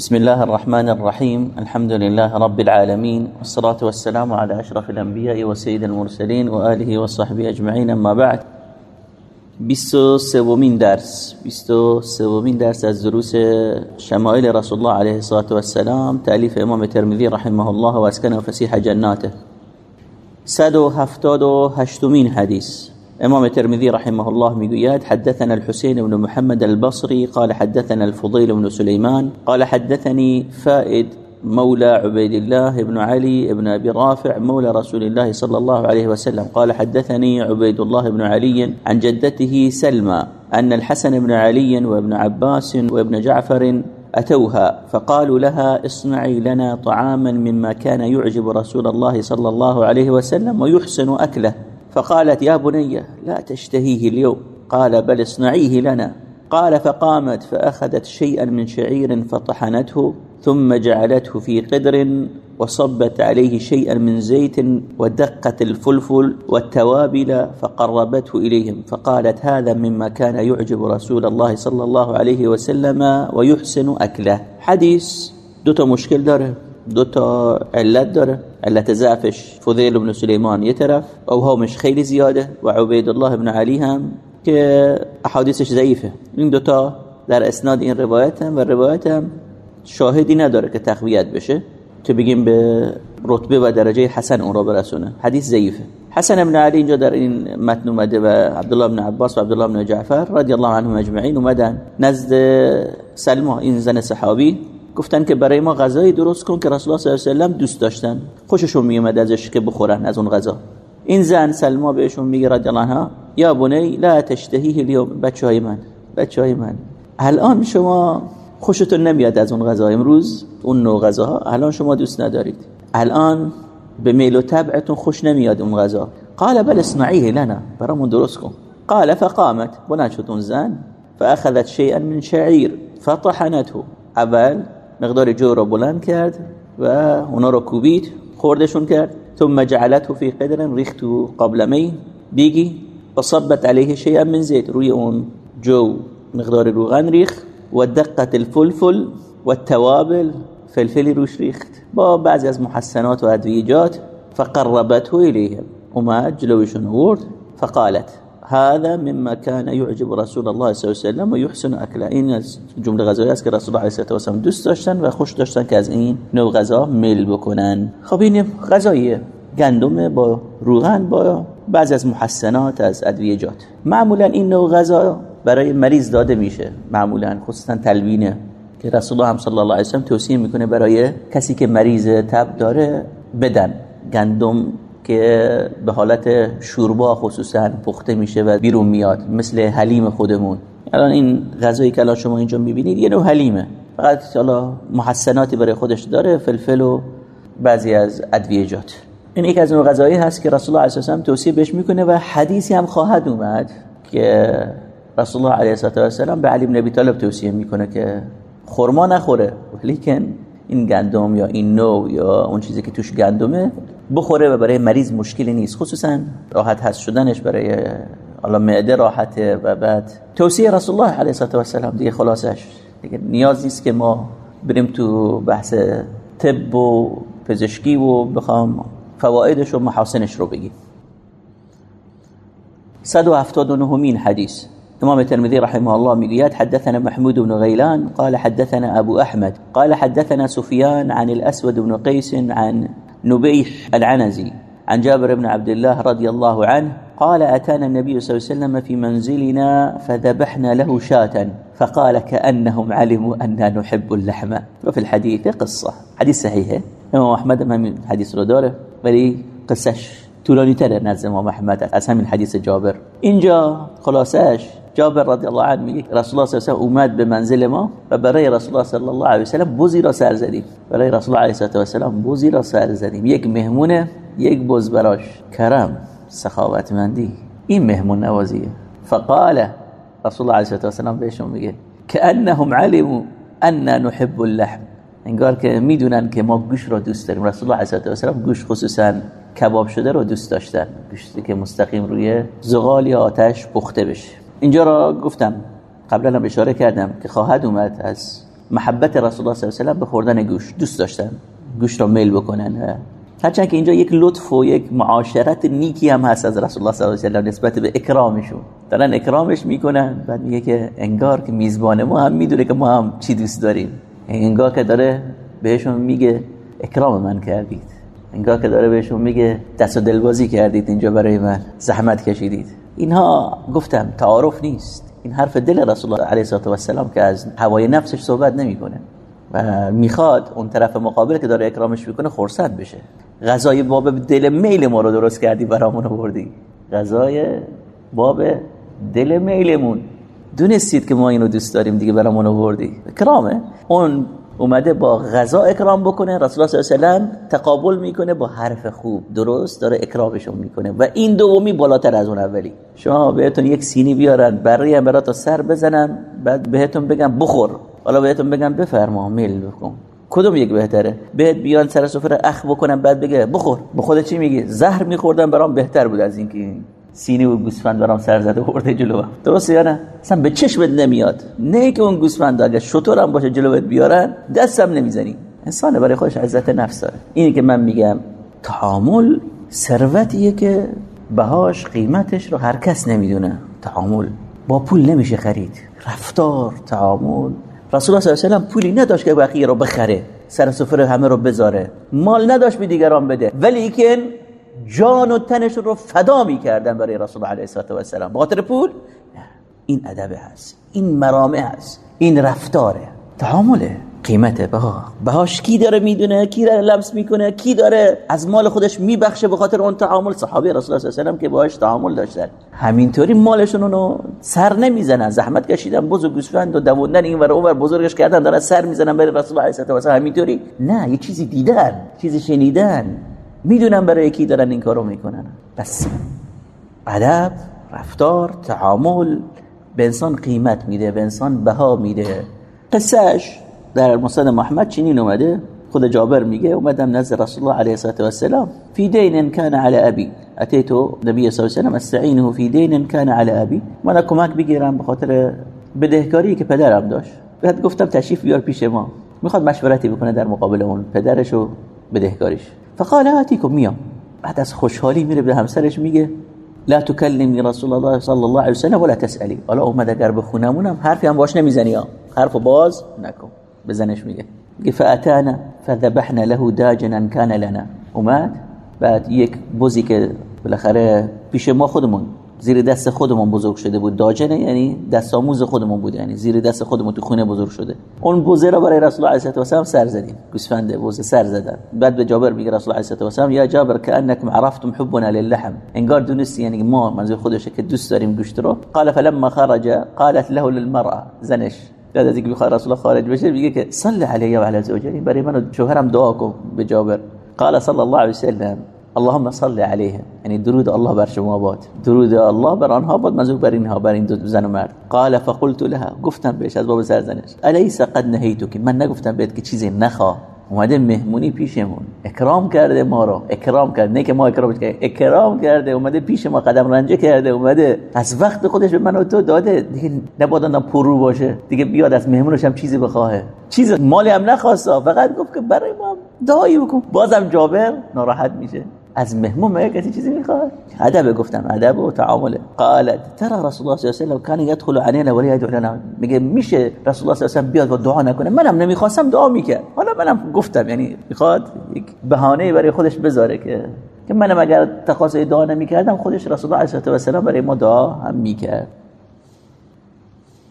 بسم الله الرحمن الرحيم الحمد لله رب العالمين والصلاة والسلام على أشرف الأنبياء وسيد المرسلين وآله وصحبه أجمعين أما بعد بيستو سومين درس بيستو سومين درس از دروس شمائل رسول الله عليه الصلاة والسلام تأليف إمام الترمذي رحمه الله وأسكنه فسيح جناته سدو هفتادو هشتمين حديث إمام الترمذي رحمه الله میگوید حدثنا الحسين بن محمد البصري قال حدثنا الفضيل بن سليمان قال حدثني فائد مولى عبيد الله بن علي بن أبي رافع مولى رسول الله صلى الله عليه وسلم قال حدثني عبيد الله بن علي عن جدته سلمى أن الحسن بن علي وابن عباس وابن جعفر أتوها فقالوا لها اصنعي لنا طعاما مما كان يعجب رسول الله صلى الله عليه وسلم ويحسن أكله. فقالت يا بني لا تشتهيه اليوم. قال بل اصنعيه لنا. قال فقامت فأخذت شيئا من شعير فطحنته ثم جعلته في قدر وصبت عليه شيئا من زيت ودقت الفلفل والتوابل فقربته إليهم. فقالت هذا مما كان يعجب رسول الله صلى الله عليه وسلم ويحسن أكله. حديث دوتا مشكل داره دو تا علت داره. علت ضعفش فضیل بن سلیمان یه طرف اوهامش خیلی زیاده و عبید الله بن علی هم که احادیثش ضعیفه این دوتا در اسناد این روایت هم و روایت هم شاهدی نداره که تقویت بشه. که بگیم به رتبه و درجه حسن اون را برسونه. حدیث ضعیفه. حسن بن علی اینجا در این متن اومده و عبدالله بن عباس و عبدالله بن جعفر رضی الله عنهم اجمعین اومدن. نزد سلما این زن صحابی گفتن که برای ما غذایی درست کن که رسول الله صلی الله علیه و دوست داشتن. خوششون میومد ازش که بخورن از اون غذا. این زن سلما بهشون میگه رضی الله یا بنی لا تشتهیه اليوم بچهای من بچهای من. الان شما خوشتون نمیاد از اون غذا. امروز اون نوع غذاها الان شما دوست ندارید. الان به میل و طبعتون خوش نمیاد اون غذا. قال بل اصنعیه لنا برامون درست کن. قال فقامت. بلند شد اون زن. فاخذت شيئا من شعير فطحنته. اول مقدار جو رو بلند کرد و اونا رو کوبید خوردشون کرد. ثم جعلته في قدر ریخت تو قابلمه بیگی. و صبت علیه شیئا من زیت. روی اون جو مقدار روغن ریخت. و دقت الفلفل و التوابل فلفلی روش ریخت. با بعضی از محسنات و ادویجات. فقربته الیهم اومد جلوشون ورد فقالت. هذا مما كان يعجب رسول الله صلی الله علیه و سلم و از جمله غذایی است که رسول الله علیه و سلم دوست داشتن و خوش داشتن که از این نوع غذا میل بکنن. خب این غذاییه گندم با روغن با بعضی از محسنات از ادویجات معمولا این نوع غذا برای مریض داده میشه. معمولا خصوصا تلوینه که رسول الله صلی الله علیه و سلم توصیه می‌کنه برای کسی که مریض تب داره بدن. گندم که به حالت شوربا خصوصا پخته میشه و بیرون میاد مثل حلیم خودمون. الان این غذایی که الان شما اینجا می‌بینید یه نوع حلیمه. فقط حالا محسناتی برای خودش داره فلفل و بعضی از ادویجات این یک از نوع غذایی هست که رسول الله علیه السلام توصیه بهش می‌کنه و حدیثی هم خواهد اومد که رسول الله علیه السلام به علی بن ابی طالب توصیه می‌کنه که خرما نخوره لیکن این گندم یا این نوع یا اون چیزی که توش گندمه بخوره و برای مریض مشکلی نیست. خصوصا راحت هست شدنش برای حالا معده راحته و بعد. توصیه رسول الله علیه و سلام دیگه خلاصش. دیگه نیاز نیست که ما بریم تو بحث طب و پزشکی و بخوام فوایدش و محاسنش رو بگیم. 179 حدیث. امام الترمذي رحمه الله ميقيات حدثنا محمود بن غيلان قال حدثنا أبو أحمد قال حدثنا سفيان عن الأسود بن قيس عن نبيح العنزي عن جابر بن عبد الله رضي الله عنه قال أتانا النبي صلى الله عليه وسلم في منزلنا فذبحنا له شاة فقال كأنهم علموا أننا نحب اللحم. وفي الحديث قصة. حديث صحيح إمام أحمد من حديث داره ولی قصش طولانی تره نزد إمام أحمد. از همین حدیث جابر اینجا جابر رضی الله عنه میگه رسول الله صلی الله اومد به منزل ما و برای رسول الله صلی الله علیه و سلم بزی را سر زدیم. برای رسول الله علیه و سلم بزی را سر زدیم. یک مهمونه یک بز براش کرم سخاوتمندی. این مهمون نوازیه. فقال رسول الله علیه و سلم بهشون میگه كانهم علموا ان نحب اللحم. انگار که می‌دونن که ما گوش را دوست داریم. رسول الله علیه و سلم گوش خصوصا کباب شده رو دوست داشتن. گوشتی که مستقیم روی زغال یا آتش پخته بشه. اینجا را گفتم قبلا هم اشاره کردم که خواهد اومد از محبت رسول الله صلی الله علیه و به خوردن گوش دوست داشتن گوش را میل بکنن هرچند که اینجا یک لطف و یک معاشرت نیکی هم هست از رسول الله صلی الله علیه و نسبت به اکرامشون. دارن اکرامش می‌کنن بعد میگه که انگار که میزبان ما هم می‌دونه که ما هم چی دوست داریم. انگار که داره بهشون میگه اکرام من کردید. انگار که داره بهشون میگه دست و دلبازی کردید اینجا برای من. زحمت کشیدید. اینها گفتم تعارف نیست. این حرف دل رسول الله علیه و السلام که از هوای نفسش صحبت نمی‌کنه. و می‌خواد اون طرف مقابل که داره اکرامش می‌کنه خرست بشه. غذای باب دل میل ما رو درست کردی برامون آوردی غذای باب دل میلمون. دونستید که ما اینو دوست داریم دیگه برامون آوردی اکرامه. اون اومده با غذا اکرام بکنه رسول الله صلی الله علیه و تقابل می‌کنه با حرف خوب درست داره اکرامشون می‌کنه و این دومی بالاتر از اون اولی. شما بهتون یک سینی بیارن برای هم برات سر بزنن بعد بهتون بگن بخور. حالا بهتون بگن بفرما میل بکن. کدوم یک بهتره؟ بهت بیان سر سفره اخ بکنن بعد بگه بخور. به خودت چی میگی؟ زهر میخوردن برام بهتر بود از اینکه سینی و گوسفند برام سر زده ورده جلو درسته یا نه؟ اصلا به چشمت نمیاد. نه که اون گوسفند اگه شطور هم باشه جلوت بیارن دستم نمی‌زنی. انسان برای خودش عزت نفس داره. اینی که من میگم تعامل ثروتیه که بهاش قیمتش رو هر کس نمی‌دونه. تعامل. با پول نمیشه خرید. رفتار تعامل. رسول الله صلی الله علیه و پولی نداشت که بقیه رو بخره سر سفره همه رو بذاره. مال نداشت به دیگران بده. ولی که جان و تنش رو فدا می‌کردن برای رسول الله علیه و السلام خاطر پول؟ نه. این ادب هست. این مرامه هست. این رفتاره. تعامله. قیمته. بها بهاش کی داره می‌دونه؟ کی داره لمس می‌کنه؟ کی داره از مال خودش میبخشه به خاطر اون تعامل؟ صحابه رسول الله صلی الله و که باهاش تعامل داشتن. همینطوری مالشون رو سر نمی‌زنن. زحمت کشیدن. بزرگ گوسفند و دووندن. این ور اونور بزرگش کردن. دارن سر می‌زنن برای رسول الله علیه و السلام همینطوری؟ نه. یه چیزی دیدن. چیزی شنیدن. می‌دونن برای کی دارن این کارو می‌کنن. بس. ادب رفتار تعامل به انسان قیمت میده به انسان بها میده. قصهش در مسند محمد چنین اومده. خود جابر میگه اومدم نزد رسول الله علیه الصلاه و السلام فی دین کان علی ابی. اتیت نبی صلی الله علیه و استعینه فی دین کان علی ابی. من کمک بگیرم به خاطر بدهکاری که پدرم داشت. بعد گفتم تشریف بیار پیش ما. می‌خواد مشورتی بکنه در مقابل اون پدرش و بدهکاریش. فقال آتیکم میام بعد از خوشحالی میره به همسرش میگه لا تكلمني رسول الله صلی الله علیه و سلم ولا تسالی حالا اومد اگر به خونمونم حرفی هم باش نمی‌زنی ها. حرف باز نکن. بزنش میگه. فاتانا فذبحنا له داجنا كان لنا. اومد. بعد یک بزی که بالاخره پیش ما خودمون زیر دست خودمون بزرگ شده بود. داجنه یعنی دست آموز خودمون بود. یعنی زیر دست خودمون تو خونه بزرگ شده. اون بوزه رو برای رسول الله علیه و سلم سر زدیم. گوسفند بوزه سر زدن. بعد به جابر میگه رسول الله علیه و سلم یا جابر کانکم عرفتم حبنا للحم. انگار دونستی یعنی ما منظور خودشه که دوست داریم گوشت رو. قال فلما خرج قالت له للمرأه زنش. بعد از اینکه رسول الله خارج بشه میگه که صلی علیه و علی زوجی برای من و شوهرم دعا کن به جابر. قال صلی الله علیه و سلم. اللهم صل علیه یعنی درود الله بر شما باد درود الله بر آنها باد منظور بر اینها بر این دو زن و مرد قال فقلت لها گفتم بهش از باب سرزنش الیس قد نهیتو که من نگفتم بهت که چیزی نخوا اومده مهمونی پیشمون اکرام کرده ما رو اکرام کرده نه که ما اکرام کرده اکرام کرده اومده پیش ما قدم رنجه کرده اومده از وقت خودش به من و تو داده دیگه نباید پرو باشه دیگه بیاد از مهمونش هم چیزی بخواه چیز مالی هم نخواست فقط گفت که برای ما دعایی بکن بازم جابر ناراحت میشه از مهمون مگه کسی چیزی می‌خواد؟ ادب گفتم ادب و تعامل. قالت ترى رسول الله صلی الله علیه و كان يدخل علينا ولا يدعو لنا. میگه میشه رسول الله صلی الله علیه و بیاد و دعا نکنه؟ منم نمی‌خواستم دعا می‌کرد. حالا منم گفتم یعنی می‌خواد یک بهانه برای خودش بذاره که که منم اگر تقاضای دعا نمی‌کردم خودش رسول الله علیه و برای ما دعا هم می‌کرد.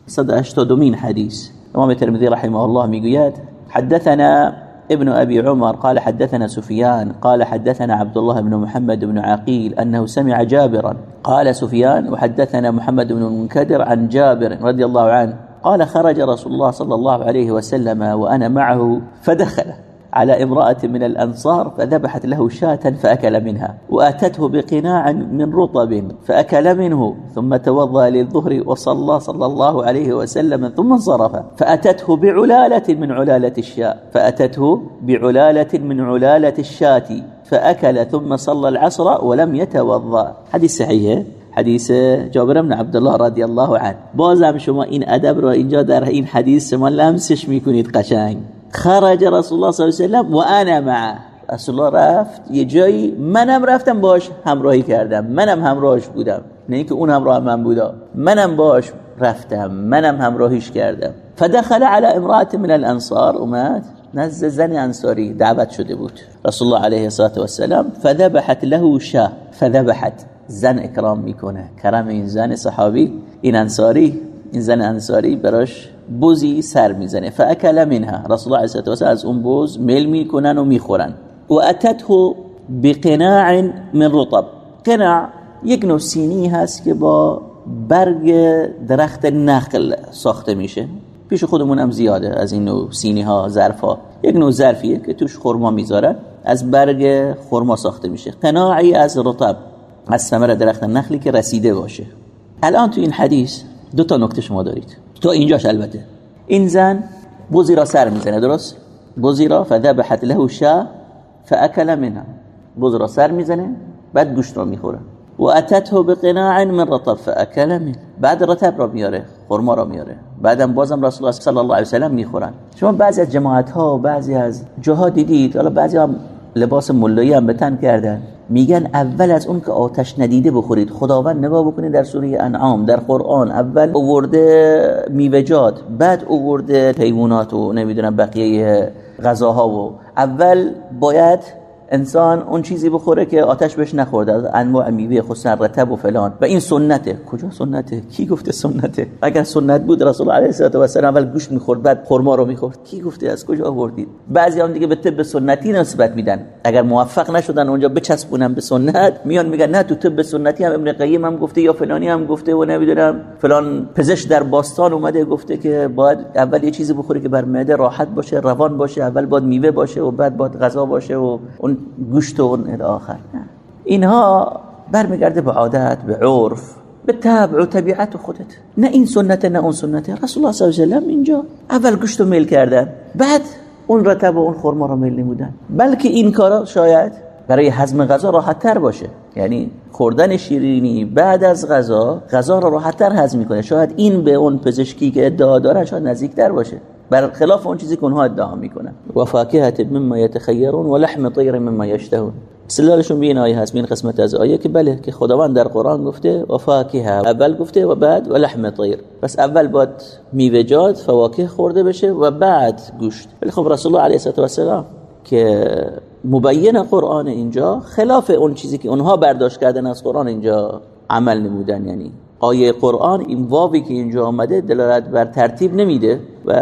180 حدیث. امام ترمذی رحمه الله می‌گوید حدثنا ابن أبي عمر قال حدثنا سفيان قال حدثنا عبد الله بن محمد بن عقيل أنه سمع جابرا قال سفيان وحدثنا محمد بن المنكدر عن جابر رضي الله عنه قال خرج رسول الله صلى الله عليه وسلم وأنا معه فدخل. على امرأة من الأنصار فذبحت له شاة فأكل منها وأتته بقناع من رطب فأكل منه ثم توضأ للظهر وصلى صلى الله عليه وسلم ثم انصرف. فأتته بعلالة من علالة الشاة فأتته بعلالة من علالة الشاة فأكل ثم صلى العصر ولم يتوضأ. حديث صحيح حدیث جابر بن عبدالله رضی الله عنه. بازم شما این أدب را اینجا در این حدیث شما لمسش میکنید قشنگ. خرج رسول الله صلی الله علیه و و انا معه. رسول الله رفت یه جایی منم رفتم باش همراهی کردم منم همراهش بودم. نه اینکه اون همراه من بودا منم باش رفتم منم همراهیش کردم. فدخل على امراه من الانصار اومد نزد زن انصاری دعوت شده بود. رسول الله علیه الصلاه و السلام فذبحت له شاه فذبحت. زن اکرام می‌کنه کرم این زن صحابی این انصاری این زن انصاری براش بوزی سر می‌زنه. فاکل منها. رسول الله علیه الصلاه از اون بوز میل می‌کنن و می‌خورن. و اتته بقناع من رطب. قناع یک نوع سینی هست که با برگ درخت نخل ساخته میشه. پیش خودمون هم زیاده از این نوع سینی ها ظرف ها یک نوع ظرفیه که توش خرما می‌ذارن از برگ خرما ساخته میشه. قناعی از رطب از ثمر درخت نخلی که رسیده باشه. الان تو این حدیث دو تا نکته شما دارید. تو اینجاش البته. این زن بوزی را سر می‌زنه درست؟ بوزی را فذبحت له شا فاکل منها. بوزی را سر می‌زنه بعد گوشت را می‌خوره. و اتته بقناع من رطب فاکل من بعد رطب را میاره خرما را میاره بعدم بازم رسول الله صلی الله علیه و سلم می‌خورن. شما بعضی از جماعت ها و بعضی از جاها دیدید حالا بعضی هم لباس ملایی هم به تن کردن. میگن اول از اون که آتش ندیده بخورید خداوند نگاه بکنید در سوره انعام در قرآن اول اوورده میوجات بعد اوورده حیوانات و نمی‌دونم بقیه غذاها و اول باید انسان اون چیزی بخوره که آتش بهش نخورده از انواع میوه خصوصا رتب و فلان. و این سنته. کجا سنته؟ کی گفته سنته؟ اگر سنت بود رسول الله علیه و سلم اول گوش می‌خورد بعد خرما رو می‌خورد. کی گفته؟ از کجا آوردید؟ بعضی هم دیگه به طب سنتی نسبت میدن. اگر موفق نشدن اونجا بچسبونن به سنت میان میگن نه تو طب سنتی هم ابن قیم هم گفته یا فلانی هم گفته و نمی‌دونم. فلان پزشک در باستان اومده گفته که باید اول یه چیزی بخوری که بر معده راحت باشه روان باشه اول باید میوه باشه و بعد باید غذا باشه و اون گوشت و اون آخر. اینها برمیگرده به عادت به عرف به تبع و طبیعت خودت. نه این سنت نه اون سنت. رسول الله صلی الله علیه و اینجا اول گوشت رو میل کردن بعد اون رتب و اون خرما رو میل نمودن. بلکه این کارا شاید برای هضم غذا راحت تر باشه. یعنی خوردن شیرینی بعد از غذا غذا رو راحت تر هضم می‌کنه. شاید این به اون پزشکی که ادعا داره شاید نزدیکتر باشه. خلاف اون چیزی که اونها ادعا می‌کنن. و فاکهه مما یتخیرون و لحم طیر مما یشتهون استدلالشون به این آیه هست این قسمت از آیه که بله که خداوند در قرآن گفته و فاکهه اول گفته و بعد و لحم طیر پس اول باید میوه‌جات فواکه خورده بشه و بعد گوشت. ولی خب رسول الله علیه و السلام که مبین قرآن اینجا خلاف اون چیزی که اونها برداشت کردن از قرآن اینجا عمل نمودن یعنی آیه قرآن این واوی که اینجا آمده دلالت بر ترتیب نمیده و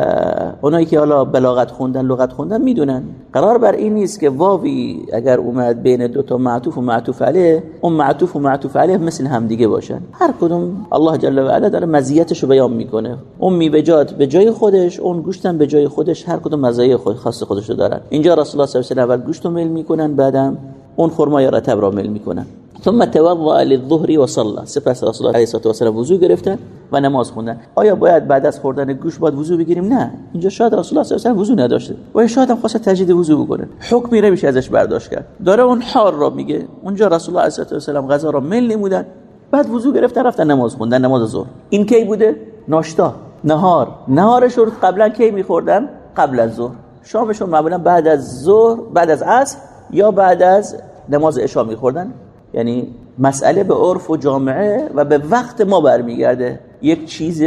اونایی که حالا بلاغت خوندن لغت خوندن می‌دونن. قرار بر این نیست که واوی اگر اومد بین دو تا معطوف و معطوف علیه اون معطوف و معطوف علیه مثل هم دیگه باشن. هر کدوم الله جل و علا داره مزیتش رو بیان می‌کنه. اون میوه‌جات به جای خودش اون گوشتن به جای خودش هر کدوم مزایای خود خاص خودش رو دارن. اینجا رسول الله صلی الله علیه و آله اول گوشت رو میل می‌کنن بعدم اون خرما یا رطب را میل می‌کنن. ثم توضا للظهر و صلى سپس رسول الله علیه و سلم وضو گرفتن و نماز خوندن آیا باید بعد از خوردن گوش باید وضو بگیریم؟ نه. اینجا شاید رسول الله صلی الله علیه و وضو نداشته. و شاید هم خواست تجدید وضو بکنه. حکمی نمیشه ازش برداشت کرد. داره اون حال را میگه. اونجا رسول الله علیه و سلم غذا را مل نمودن. بعد وضو گرفتن رفتن نماز خوندن نماز ظهر. این کی بوده؟ ناشتا. نهار. نهارش رو قبلا کی میخوردن؟ قبل از ظهر. شامشون معمولا بعد از ظهر بعد از عصر یا بعد از نماز عشا میخوردن؟ یعنی مسئله به عرف و جامعه و به وقت ما برمیگرده. یک چیز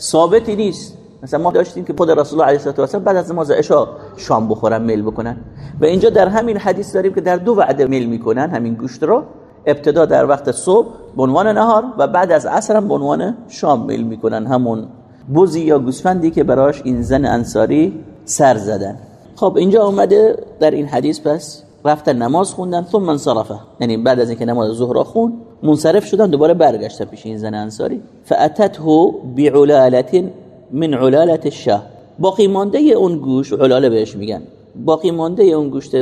ثابتی نیست. مثلا ما داشتیم که خود رسول الله علیه و سلم بعد از نماز عشا شام بخورن میل بکنن. و اینجا در همین حدیث داریم که در دو وعده میل می‌کنن همین گوشت رو. ابتدا در وقت صبح به عنوان نهار و بعد از عصر هم به عنوان شام میل می‌کنن. همون بوزی یا گوسفندی که براش این زن انصاری سر زدن. خب اینجا اومده در این حدیث پس رفتن نماز خوندن ثم انصرفه یعنی بعد از اینکه نماز ظهر خون منصرف شدن دوباره برگشتن پیش این زن انصاری. فاتته بعلاله من علاله الشاه. باقی مانده اون گوش علاله بهش میگن. باقی مانده اون گوشت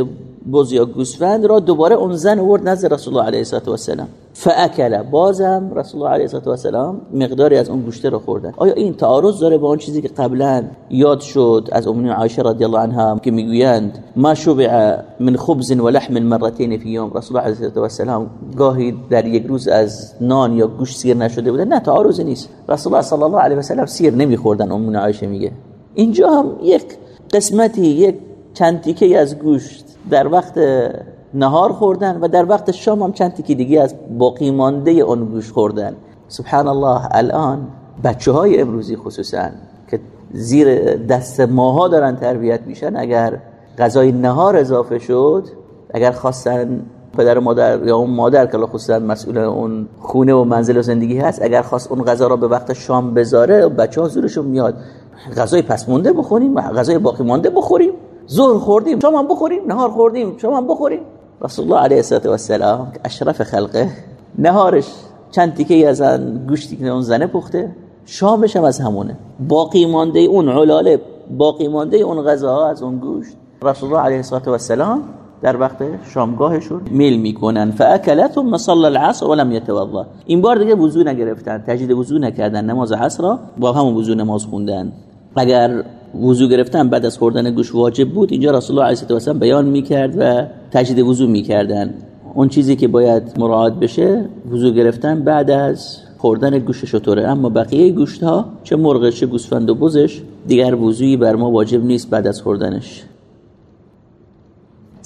بز یا گوسفند را دوباره اون زن ورد نزد رسول الله علیه و السلام فاکل. بازم رسول الله علیه و السلام مقداری از اون گوشت رو خوردن آیا این تعارض داره با اون چیزی که قبلا یاد شد از ام عایشه رضی الله عنها که می‌گویند ما شبع من خبز و لحم مرتين فی یوم. رسول الله علیه و السلام گاهی در یک روز از نان یا گوشت سیر نشده بوده. نه تعارض نیست. رسول الله صلی الله علیه و سلم سیر نمیخوردن ام عایشه میگه. اینجا هم یک قسمتی یک چند تیکه از گوشت در وقت نهار خوردن و در وقت شام هم چند تیکه دیگه از باقی مانده اون گوشت خوردن. سبحان الله الان بچه های امروزی خصوصا که زیر دست ماها دارن تربیت میشن اگر غذای نهار اضافه شد اگر خواستن پدر و مادر یا اون مادر که خصوصا مسئول اون خونه و منزل و زندگی هست اگر خواست اون غذا را به وقت شام بذاره بچه ها زورشون میاد. غذای پس مونده بخوریم غذای باقی مانده بخوریم. ظهر خوردیم شما هم بخوریم نهار خوردیم شما هم بخوریم رسول الله علیه الصلاه و السلام اشرف خلقه نهارش چند تیکه از گوشتی که اون زنه پخته شامش هم از همونه. باقی مانده اون علاله باقی مانده اون غذاها از اون گوشت. رسول الله علیه الصلاه و السلام در وقت شامگاهشون میل می‌کنن. فاکلت ثم صلى العصر ولم يتوضا این بار دیگه وضو نگرفتن تجدید وضو نکردن نماز عصر را با همون وضو نماز خوندن. اگر وضو گرفتن بعد از خوردن گوش واجب بود. اینجا رسول الله علیه و سلم بیان می‌کرد و تجدید وضو می‌کردن. اون چیزی که باید مراعات بشه وضو گرفتن بعد از خوردن گوش شطوره. اما بقیه گوشت ها چه مرغ چه گوسفند و بزش دیگر وضویی بر ما واجب نیست بعد از خوردنش.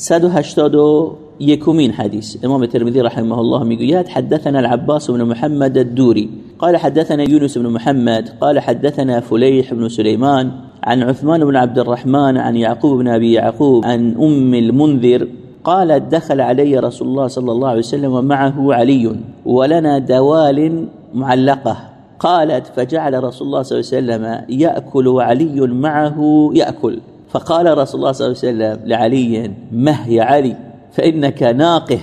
180 يكمين حديث إمام الترمذي رحمه الله ميقول حدثنا العباس بن محمد الدوري قال حدثنا يونس بن محمد قال حدثنا فليح بن سليمان عن عثمان بن عبد الرحمن عن يعقوب بن أبي يعقوب عن أم المنذر قالت دخل علي رسول الله صلى الله عليه وسلم ومعه علي ولنا دوال معلقة. قالت فجعل رسول الله صلى الله عليه وسلم يأكل وعلي معه يأكل. فقال رسول الله صلى الله عليه وسلم لعلي مه يا علي؟ فإنك ناقه.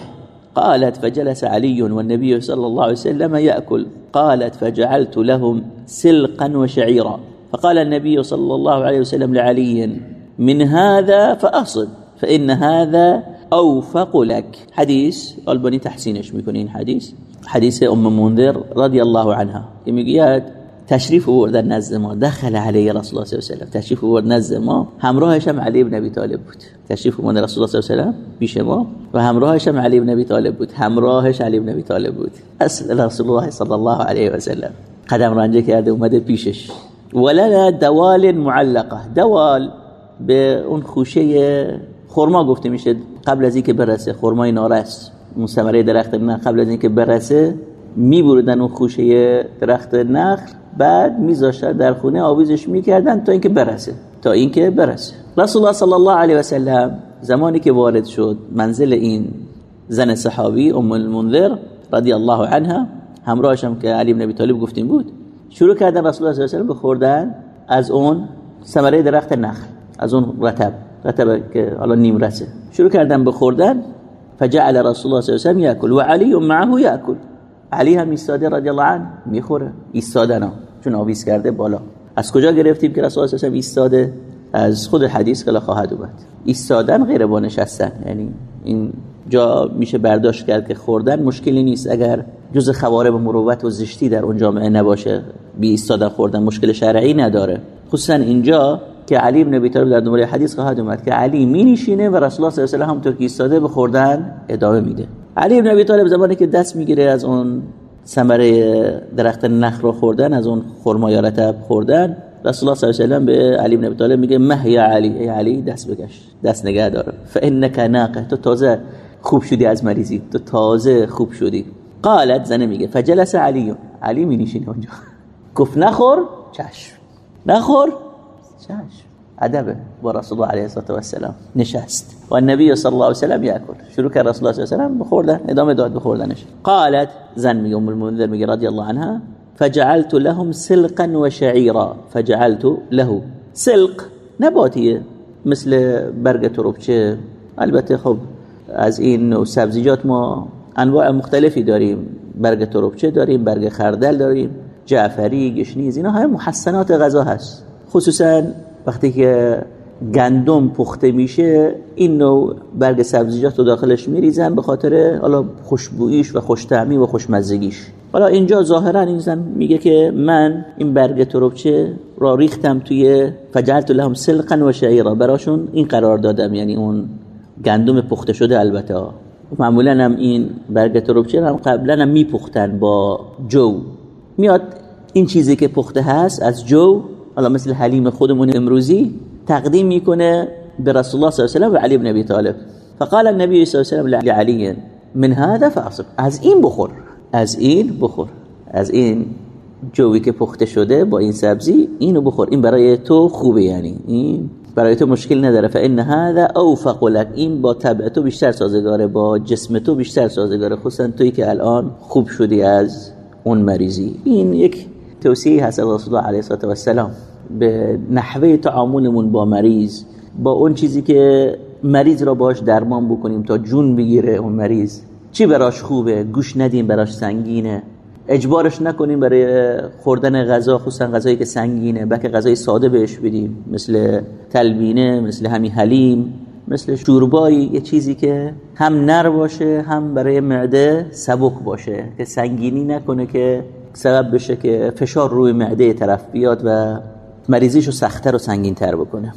قالت فجلس علي والنبي صلى الله عليه وسلم يأكل. قالت فجعلت لهم سلقا وشعيرا. فقال النبي صلى الله عليه وسلم لعلي من هذا فأصب فإن هذا أوفق لك. حديث البني تحسينش میکنین حديث؟ حديث أم منذر رضي الله عنها. که تشریف آورد نزد ما دخل علی رسول الله صلی الله علیه و تشریف آورد نزد ما همراهش هم بن ابی طالب بود. تشریف آورد رسول الله صلی الله علیه و پیش ما و همراهش هم علی بن ابی طالب بود. همراهش علی بن ابی طالب بود. اصل رسول الله صلی الله علیه و سلم قدم رنجه کرده اومده پیشش ولنا دوال معلقه دوال به اون خوشه خرما گفته میشه. قبل از اینکه برسه خرمای نارس اون ثمره درخت نه قبل از اینکه برسه میبردن اون خوشه درخت نخل بعد میذاشتن در خونه آویزش می‌کردن تا اینکه برسه. تا اینکه برسه. رسول الله صلی الله علیه و سلم زمانی که وارد شد منزل این زن صحابی ام المنذر رضی الله عنها همراهش هم که علی بن ابی طالب گفتیم بود شروع کردن رسول الله صلی الله علیه و سلم بخوردن از اون ثمره درخت نخل از اون رتب رتب که حالا نیم رسه شروع کردن بخوردن فجعل رسول الله صلی الله علیه و یاکل و علی معه یاکل. علی هم ایستاده رضی الله عنه می‌خوره ایستادن چون آویز کرده بالا. از کجا گرفتیم که رسول الله ایستاده؟ از خود حدیث که خواهد اومد. ایستادن غیر با نشستن یعنی این جا میشه برداشت کرد که خوردن مشکلی نیست. اگر جز خوارب مروت و زشتی در اون جامعه نباشه بی ایستادن خوردن مشکل شرعی نداره. خصوصا اینجا که علی بن ابی طالب در دنبال حدیث خواهد اومد که علی می نشینه و رسول الله صلی الله علیه و آله همونطور که ایستاده به خوردن ادامه میده. علی بن ابی طالب زمانی که دست می‌گیره از اون ثمره درخت نخل رو خوردن از اون خرما یا رطب خوردن رسول الله صلی الله علیه و به علی بن ابی طالب میگه مه یا علی ای علی دست بکش دست نگه دار. فانک ناقه تو تازه خوب شدی از مریضی؟ تو تازه خوب شدی. قالت زنه میگه فجلس علی. علی می نشینه اونجا. گفت نخور. چشم. نخور؟ چشم. ادبه. با رسول الله علیه الصلاه و السلام نشست. و النبی صلی الله علیه و سلم یاکل شروع کرد رسول الله صلی الله علیه و سلم بخوردن. ادامه داد بخوردنش. قالت زن میگه ام المنذر میگه رضی الله عنها فجعلت لهم سلقا وشعيرا فجعلت له. سلق نباتیه مثل برگ تربچه. البته خب از این نوع سبزیجات ما انواع مختلفی داریم. برگ تربچه داریم برگ خردل داریم جعفری گشنیز اینا همه محسنات غذا هست. خصوصا وقتی که گندم پخته میشه این نوع برگ سبزیجات رو داخلش میریزن به خاطر حالا خوشبوییش و خوشتعمی و خوشمزگیش. حالا اینجا ظاهرا این زن میگه که من این برگ تربچه را ریختم توی فجعلت لهم سلقا و شعیرا. براشون این قرار دادم یعنی اون گندم پخته شده البته معمولا هم این برگ تربچه هم قبلا هم میپختن با جو. میاد این چیزی که پخته هست از جو حالا مثل حلیم خودمون امروزی تقدیم می‌کنه به رسول الله صلی الله علیه و علی بن ابی طالب. فقال النبي صلی الله علیه و لعلی من هذا فاصب از این بخور از این بخور از این جوی که پخته شده با این سبزی اینو بخور. این برای تو خوبه یعنی این برای تو مشکل نداره. فان هذا اوفق لك. این با طبع تو بیشتر سازگاره با جسم تو بیشتر سازگاره. خصوصا توی که الان خوب شدی از اون مریضی. این یک توصیه هست از رسول الله علیه و السلام به نحوه تعاملمون با مریض با اون چیزی که مریض را باش درمان بکنیم تا جون بگیره اون مریض. چی براش خوبه؟ گوش ندیم براش سنگینه. اجبارش نکنیم برای خوردن غذا خصوصا غذایی که سنگینه بلکه غذای ساده بهش بدیم. مثل تلبینه مثل همین حلیم مثل شوربایی یه چیزی که هم نر باشه هم برای معده سبک باشه که سنگینی نکنه که سبب بشه که فشار روی معده طرف بیاد و مریضیشو سختتر و سنگینتر بکنه.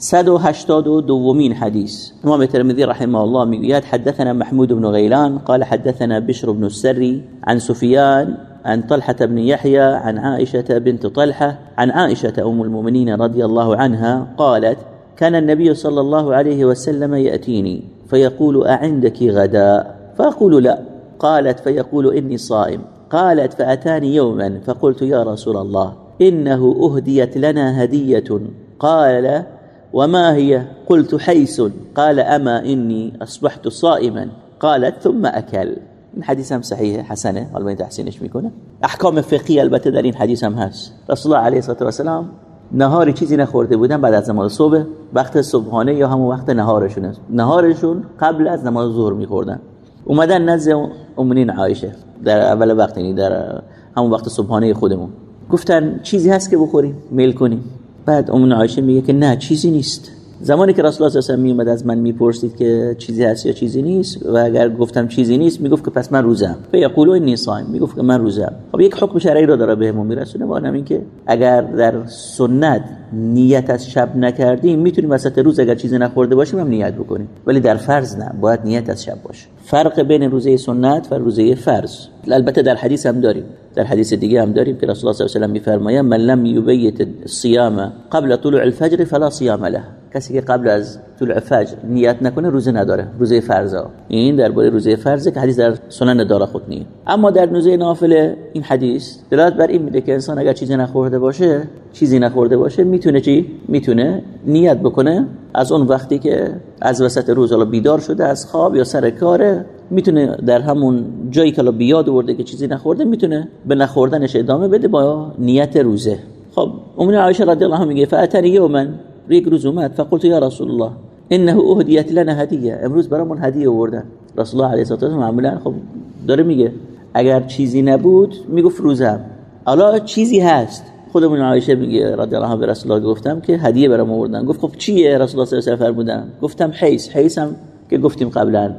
182 دومين حديث امام الترمذي رحمه الله میگوید حدثنا محمود بن غيلان قال حدثنا بشر بن السري عن سفيان عن طلحة بن يحيى عن عائشة بنت طلحة عن عائشة أم المؤمنين رضي الله عنها قالت كان النبي صلى الله عليه وسلم يأتيني فيقول أعندك غداء فأقول لا. قالت فيقول إني صائم. قالت فأتاني يوما فقلت يا رسول الله. إنه أهديت لنا هدية قال وما هي؟ قلت حيس. قال أما إني أصبحت صائما. قالت ثم أكل. این حدیث هم صحیحه حسنه حالا این تحسینش می‌کنه احکام فقهی البته در این هم هست. رسول الله علیه و سلام نهاری چیزی نخورده بودن بعد از نماز صبح وقت صبحانه یا همون وقت نهارشون نهارشون قبل از نماز ظهر میخوردن. اومدن نزد امونین عایشه. در اول وقت یعنی در همون وقت صبحانه خودمون. گفتن چیزی هست که بخوریم؟ میل کنیم. بعد امون عایشه میگه که نه چیزی نیست. زمانی که رسول الله صلی الله علیه و از من می‌پرسید که چیزی هست یا چیزی نیست و اگر گفتم چیزی نیست می‌گفت که پس من روزم. فیقولوا انی صائم می‌گفت که من روزم. خب یک حکم شرعی رو داره بهمون میرسونه با این که اگر در سنت نیت از شب نکردیم می‌تونیم وسط روز اگر چیزی نخورده باشیم هم نیت بکنیم. ولی در فرض نه باید نیت از شب باشه. فرق بین روزه سنت و روزه فرض. البته در حدیث هم داریم. در حدیث دیگه هم داریم که رسول الله صلی الله علیه و آله میفرمایند من لم یبیت الصيام قبل طلوع الفجر فلا صيام له. کسی که قبل از طلوع فجر نیت نکنه روزه نداره. روزه فرضا. این درباره روزه فرضه که حدیث در سنن دارقطنی. اما در روزه نافله این حدیث دلالت بر این میده که انسان اگر چیزی نخورده باشه چیزی نخورده باشه می‌تونه چی؟ می‌تونه نیت بکنه. از اون وقتی که از وسط روز حالا بیدار شده از خواب یا سر کاره می‌تونه در همون جایی که بیاد ورده که چیزی نخورده می‌تونه به نخوردنش ادامه بده با نیت روزه. خب امون عایشه رضی الله عنها میگه فاتنی یوما یک روز اومد فقلت یا رسول الله انه اهدیت لنا هدیه امروز برامون هدیه آوردن رسول الله علیه و معمولا خب داره میگه اگر چیزی نبود می‌گفت روزم. حالا چیزی هست. خودمون عایشه میگه رضی الله عنها به رسول الله گفتم که هدیه برام آوردن. گفت خب چیه؟ رسول الله صلی الله علیه و گفتم حیس هم که گفتیم قبلا.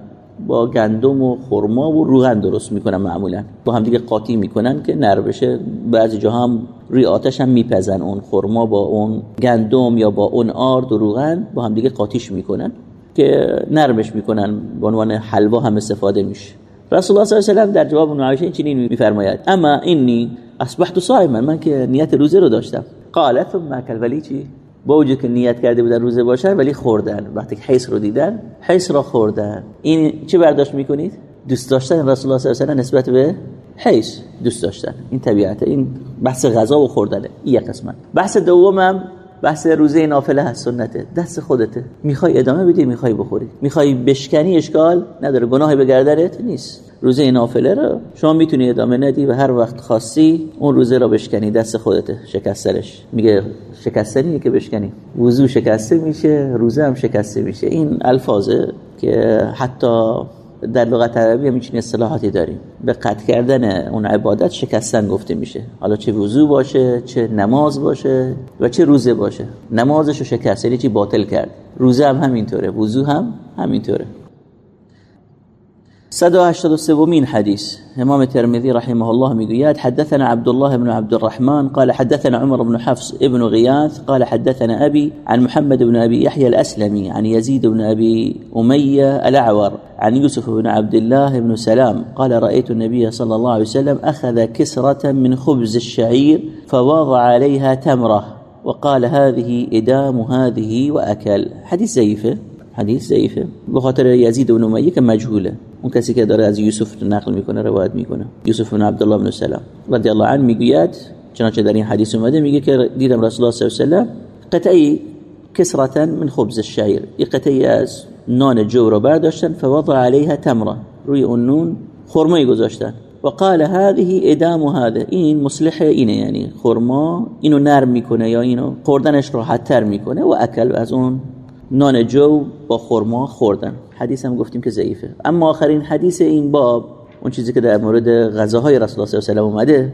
با گندم و خرما و روغن درست می‌کنن معمولا. با هم دیگه قاطی می‌کنن که نر بشه. بعضی جا هم روی آتش هم میپزن. اون خرما با اون گندم یا با اون آرد و روغن با هم دیگه قاطیش می‌کنن که نرمش می‌کنن. به عنوان حلوا هم استفاده میشه. رسول الله صلی الله علیه و در جواب اون عایشه چنین میفرماید. اما اینی اصبحت صائما. من که نیت روزه رو داشتم. قالت ثم ولی چی؟ با وجود که نیت کرده بودن روزه باشن ولی خوردن. وقتی که حیث رو دیدن حیث را خوردن. این چه برداشت می‌کنید؟ دوست داشتن رسول الله صلی الله علیه و نسبت به حیث دوست داشتن. این طبیعت این بحث غذا و خوردنه. این یک قسمت. بحث دومم بحث روزه نافله هست سنته. دست خودته. می‌خوای ادامه بدی می‌خوای بخوری. می‌خوای بشکنی اشکال نداره. گناهی به گردنت نیست. روزه نافله رو شما می‌تونی ادامه ندی و هر وقت خاصی اون روزه رو بشکنی. دست خودته شکسترش میگه شکستنیه که بشکنی. وضو شکسته میشه روزه هم شکسته میشه. این الفاظه که حتی در لغت عربی هم این اصطلاحاتی داریم به قطع کردن اون عبادت شکستن گفته میشه. حالا چه وضو باشه چه نماز باشه و چه روزه باشه. نمازش رو شکست یعنی چی؟ باطل کرد. روزه هم همینطوره. وضو هم همینطوره. 183 حديث. إمام الترمذي رحمه الله میگوید حدثنا عبد الله بن عبد الرحمن قال حدثنا عمر بن حفص ابن غياث قال حدثنا أبي عن محمد بن أبي يحيى الأسلمي عن يزيد بن أبي أمية الأعور عن يوسف بن عبد الله بن سلام قال رأيت النبي صلى الله عليه وسلم أخذ كسرة من خبز الشعير فوضع عليها تمرة وقال هذه إدام هذه وأكل حديث زيفه حدیث ضعیفه به خاطر یزید بن امیه که مجهوله اون کسی که داره از یوسف نقل می‌کنه روایت می‌کنه. یوسف بن عبدالله بن سلام رضی الله عنه می‌گوید چنانچه در این حدیث اومده میگه که دیدم رسول الله صلی الله علیه و قطعی کسرتا من خبز الشعیر. یک قطعی از نان جو رو برداشتن فوضع علیها تمره روی اون نون خرمایی گذاشتن. و قال هذه ادام هذا. این مصلح اینه یعنی خرما اینو نرم می‌کنه یا اینو خوردنش راحت تر می‌کنه و اکل از اون نان جو با خرما خوردن. حدیث هم گفتیم که ضعیفه. اما آخرین حدیث این باب اون چیزی که در مورد غذاهای رسول الله صلی الله علیه و اومده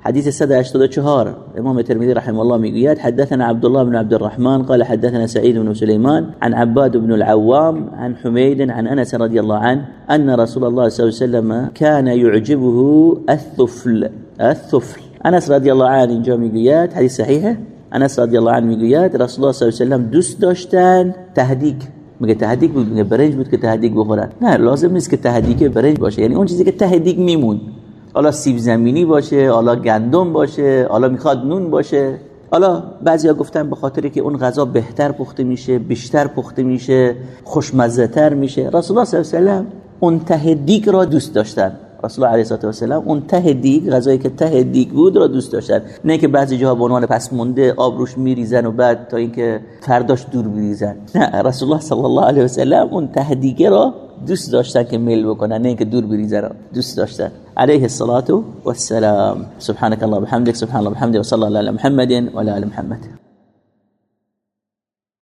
حديث السادة عشر شهار إمام الترمذي رحمه الله ميقيات حدثنا عبد الله بن عبد الرحمن قال حدثنا سعيد بن سليمان عن عباد بن العوام عن حميد عن أنس رضي الله عنه أن رسول الله صلى الله عليه وسلم كان يعجبه الثفل. الثفل. أنس رضي الله عنه اینجا می‌گوید حدیث صحیحه؟ انس رضی الله عنه می‌گوید رسول الله صلی الله علیه و سلم دوست داشتن تهدیگ میگه تهدیگ بود میگه برنج بود که تهدیگ بخورن نه لازم نیست که تهدیگ برنج باشه یعنی اون چیزی که تهدیگ میمون حالا سیب زمینی باشه حالا گندم باشه حالا می‌خواد نون باشه حالا بعضیا گفتن به خاطری که اون غذا بهتر پخته میشه بیشتر پخته میشه خوشمزه تر میشه رسول الله صلی الله علیه و سلم اون تهدیگ را دوست داشتن رسول الله علیه و سلم اون ته دیگ غذایی که ته دیگ بود را دوست داشتن. نه که بعضی جاها به عنوان پس مونده آب روش میریزن و بعد تا اینکه فرداش دور میریزن نه رسول الله صلی الله علیه و سلم اون ته دیگه را دوست داشتن که میل بکنن نه که دور بریزن دوست داشتن. عليه الصلاة والسلام. سبحانك الله وبحمدك سبحان الله وبحمده وصلى الله على محمد وعلى آل محمد.